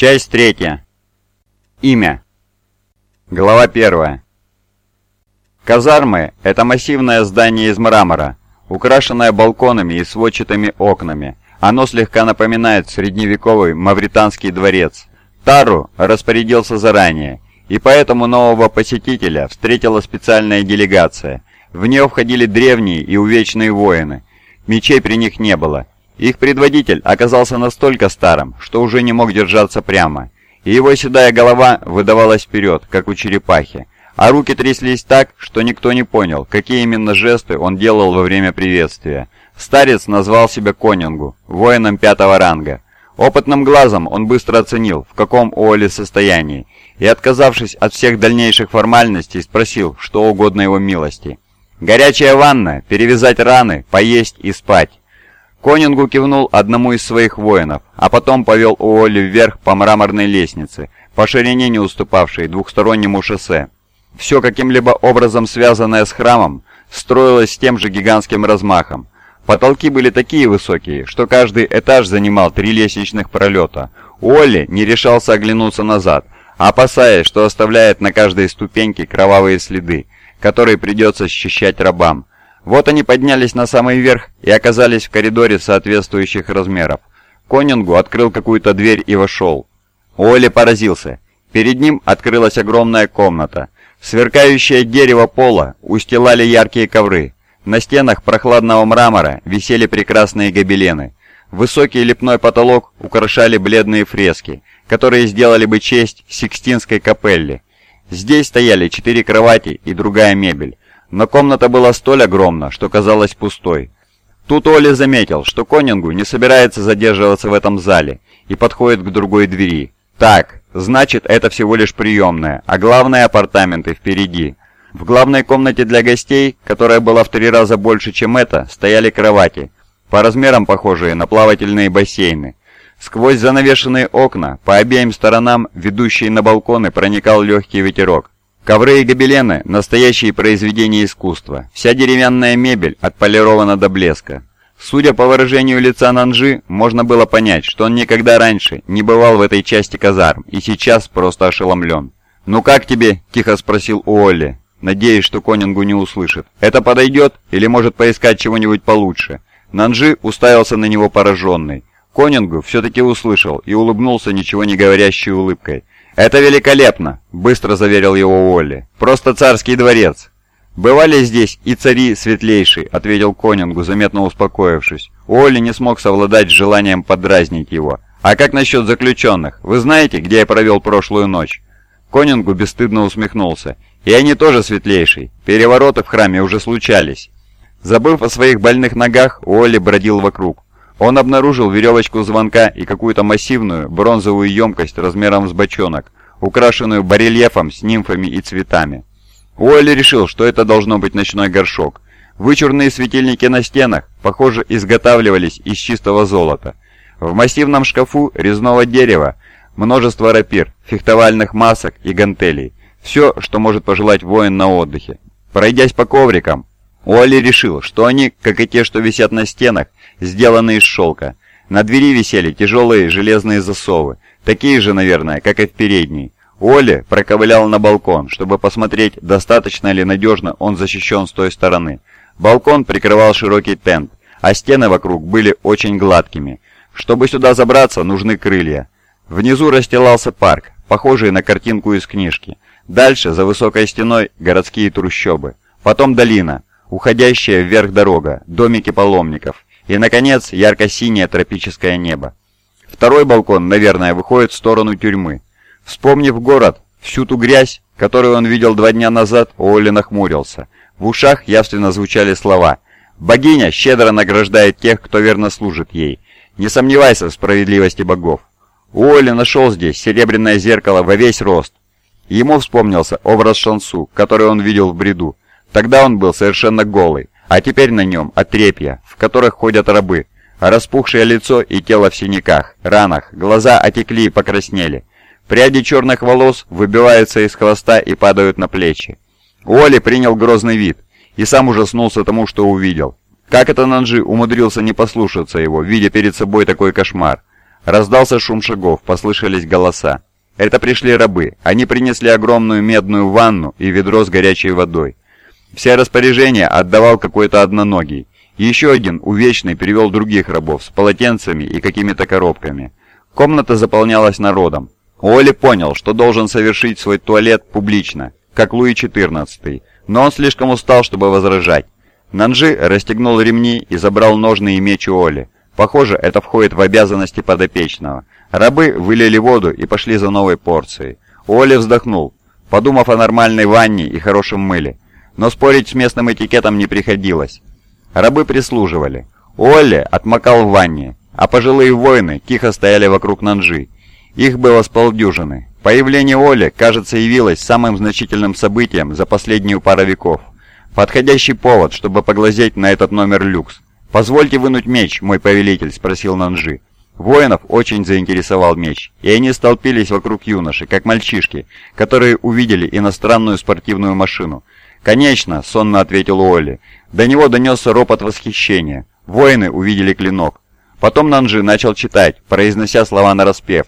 Часть третья. Имя. Глава первая. Казармы – это массивное здание из мрамора, украшенное балконами и сводчатыми окнами. Оно слегка напоминает средневековый мавританский дворец. Тару распорядился заранее, и поэтому нового посетителя встретила специальная делегация. В нее входили древние и увечные воины. Мечей при них не было, их предводитель оказался настолько старым, что уже не мог держаться прямо, и его седая голова выдавалась вперед, как у черепахи, а руки тряслись так, что никто не понял, какие именно жесты он делал во время приветствия. Старец назвал себя Конингу, воином пятого ранга. Опытным глазом он быстро оценил, в каком Уолли состоянии, и, отказавшись от всех дальнейших формальностей, спросил, что угодно его милости. «Горячая ванна, перевязать раны, поесть и спать». Конингу кивнул одному из своих воинов, а потом повел Уолли вверх по мраморной лестнице, по ширине не уступавшей двухстороннему шоссе. Все каким-либо образом связанное с храмом строилось с тем же гигантским размахом. Потолки были такие высокие, что каждый этаж занимал три лестничных пролета. Уолли не решался оглянуться назад, опасаясь, что оставляет на каждой ступеньке кровавые следы, которые придется счищать рабам. Вот они поднялись на самый верх и оказались в коридоре соответствующих размеров. Конингу открыл какую-то дверь и вошел. Уолли поразился. Перед ним открылась огромная комната. Сверкающее дерево пола устилали яркие ковры. На стенах прохладного мрамора висели прекрасные гобелены. Высокий лепной потолок украшали бледные фрески, которые сделали бы честь Сикстинской капелле. Здесь стояли четыре кровати и другая мебель но комната была столь огромна, что казалась пустой. Тут Оли заметил, что Конингу не собирается задерживаться в этом зале и подходит к другой двери. Так, значит это всего лишь приемная, а главные апартаменты впереди. В главной комнате для гостей, которая была в три раза больше, чем эта, стояли кровати, по размерам похожие на плавательные бассейны. Сквозь занавешенные окна, по обеим сторонам, ведущие на балконы, проникал легкий ветерок. Ковры и гобелены – настоящие произведения искусства. Вся деревянная мебель отполирована до блеска. Судя по выражению лица Нанжи, можно было понять, что он никогда раньше не бывал в этой части казарм и сейчас просто ошеломлен. «Ну как тебе?» – тихо спросил Уолли, надеясь, что Конингу не услышит. «Это подойдет? Или может поискать чего-нибудь получше?» Нанжи уставился на него пораженный. Конингу все-таки услышал и улыбнулся ничего не говорящей улыбкой. «Это великолепно!» – быстро заверил его Уолли. «Просто царский дворец!» «Бывали здесь и цари светлейшие», — ответил Конингу, заметно успокоившись. Уолли не смог совладать с желанием подразнить его. «А как насчет заключенных? Вы знаете, где я провел прошлую ночь?» Конингу бесстыдно усмехнулся. «И они тоже светлейшие. Перевороты в храме уже случались». Забыв о своих больных ногах, Уолли бродил вокруг. Он обнаружил веревочку звонка и какую-то массивную бронзовую емкость размером с бочонок, украшенную барельефом с нимфами и цветами. Уолли решил, что это должно быть ночной горшок. Вычурные светильники на стенах, похоже, изготавливались из чистого золота. В массивном шкафу резного дерева множество рапир, фехтовальных масок и гантелей. Все, что может пожелать воин на отдыхе. Пройдясь по коврикам, Уолли решил, что они, как и те, что висят на стенах, сделаны из шелка. На двери висели тяжелые железные засовы, такие же, наверное, как и в передней. Уолли проковылял на балкон, чтобы посмотреть, достаточно ли надежно он защищен с той стороны. Балкон прикрывал широкий тент, а стены вокруг были очень гладкими. Чтобы сюда забраться, нужны крылья. Внизу расстилался парк, похожий на картинку из книжки. Дальше, за высокой стеной, городские трущобы. Потом долина, уходящая вверх дорога, домики паломников. И, наконец, ярко-синее тропическое небо. Второй балкон, наверное, выходит в сторону тюрьмы. Вспомнив город, всю ту грязь, которую он видел два дня назад, Уолли нахмурился. В ушах явственно звучали слова «Богиня щедро награждает тех, кто верно служит ей. Не сомневайся в справедливости богов». Уолли нашел здесь серебряное зеркало во весь рост. Ему вспомнился образ Шансу, который он видел в бреду. Тогда он был совершенно голый, а теперь на нем отрепья, в которых ходят рабы, распухшее лицо и тело в синяках, ранах, глаза отекли и покраснели. Пряди черных волос выбиваются из хвоста и падают на плечи. Уолли принял грозный вид и сам ужаснулся тому, что увидел. Как это Нанжи умудрился не послушаться его, видя перед собой такой кошмар? Раздался шум шагов, послышались голоса. Это пришли рабы. Они принесли огромную медную ванну и ведро с горячей водой. Все распоряжения отдавал какой-то одноногий. Еще один, увечный, привел других рабов с полотенцами и какими-то коробками. Комната заполнялась народом. Уолли понял, что должен совершить свой туалет публично, как Луи XIV, но он слишком устал, чтобы возражать. Нанжи расстегнул ремни и забрал ножны и меч Оли. Похоже, это входит в обязанности подопечного. Рабы вылили воду и пошли за новой порцией. Оли вздохнул, подумав о нормальной ванне и хорошем мыле. Но спорить с местным этикетом не приходилось. Рабы прислуживали. Олли отмокал в ванне, а пожилые воины тихо стояли вокруг Нанжи. Их было с полдюжины. Появление Оли, кажется, явилось самым значительным событием за последнюю пару веков. Подходящий повод, чтобы поглазеть на этот номер люкс. «Позвольте вынуть меч, мой повелитель», — спросил Нанжи. Воинов очень заинтересовал меч, и они столпились вокруг юноши, как мальчишки, которые увидели иностранную спортивную машину. «Конечно», — сонно ответил Уолли. До него донесся ропот восхищения. Воины увидели клинок. Потом Нанжи начал читать, произнося слова нараспев.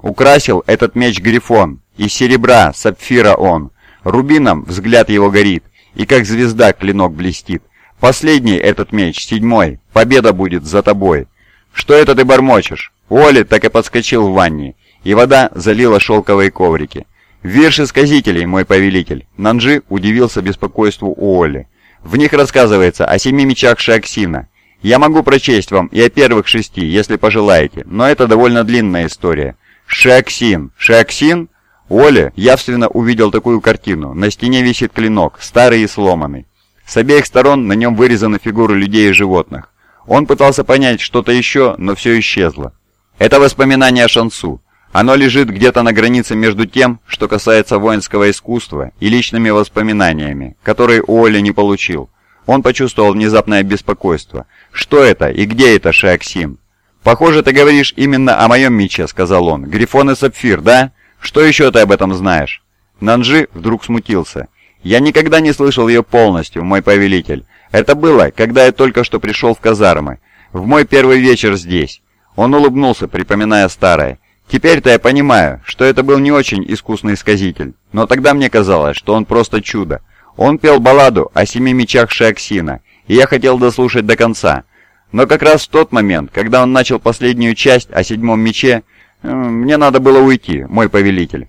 «Украсил этот меч Грифон, из серебра, сапфира он. Рубином взгляд его горит, и как звезда клинок блестит. Последний этот меч, седьмой, победа будет за тобой». «Что это ты бормочешь?» Уолли так и подскочил в ванне, и вода залила шелковые коврики. «Вирши сказителей, мой повелитель!» Нанжи удивился беспокойству Уолли. В них рассказывается о семи мечах Шиаксина. Я могу прочесть вам и о первых шести, если пожелаете, но это довольно длинная история. Шиаксин. Шиаксин? Оля явственно увидел такую картину. На стене висит клинок, старый и сломанный. С обеих сторон на нем вырезаны фигуры людей и животных. Он пытался понять что-то еще, но все исчезло. Это воспоминание о Шансу. Оно лежит где-то на границе между тем, что касается воинского искусства, и личными воспоминаниями, которые Уолли не получил. Он почувствовал внезапное беспокойство. «Что это и где это, Шиаксин?» «Похоже, ты говоришь именно о моем мече», — сказал он. «Грифон и сапфир, да? Что еще ты об этом знаешь?» Нанжи вдруг смутился. «Я никогда не слышал ее полностью, мой повелитель. Это было, когда я только что пришел в казармы. В мой первый вечер здесь». Он улыбнулся, припоминая старое. Теперь-то я понимаю, что это был не очень искусный сказитель, но тогда мне казалось, что он просто чудо. Он пел балладу о семи мечах Шиаксина, и я хотел дослушать до конца. Но как раз в тот момент, когда он начал последнюю часть о седьмом мече, э, мне надо было уйти, мой повелитель.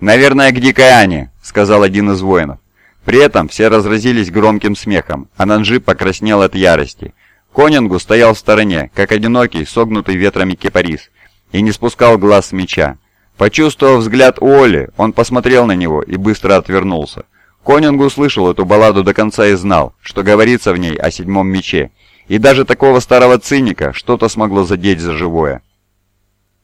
«Наверное, к дикой Ане», — сказал один из воинов. При этом все разразились громким смехом, а Нанжи покраснел от ярости. Конингу стоял в стороне, как одинокий, согнутый ветрами кипарис, и не спускал глаз с меча. Почувствовав взгляд Уолли, он посмотрел на него и быстро отвернулся. Конинг услышал эту балладу до конца и знал, что говорится в ней о седьмом мече, и даже такого старого циника что-то смогло задеть за живое.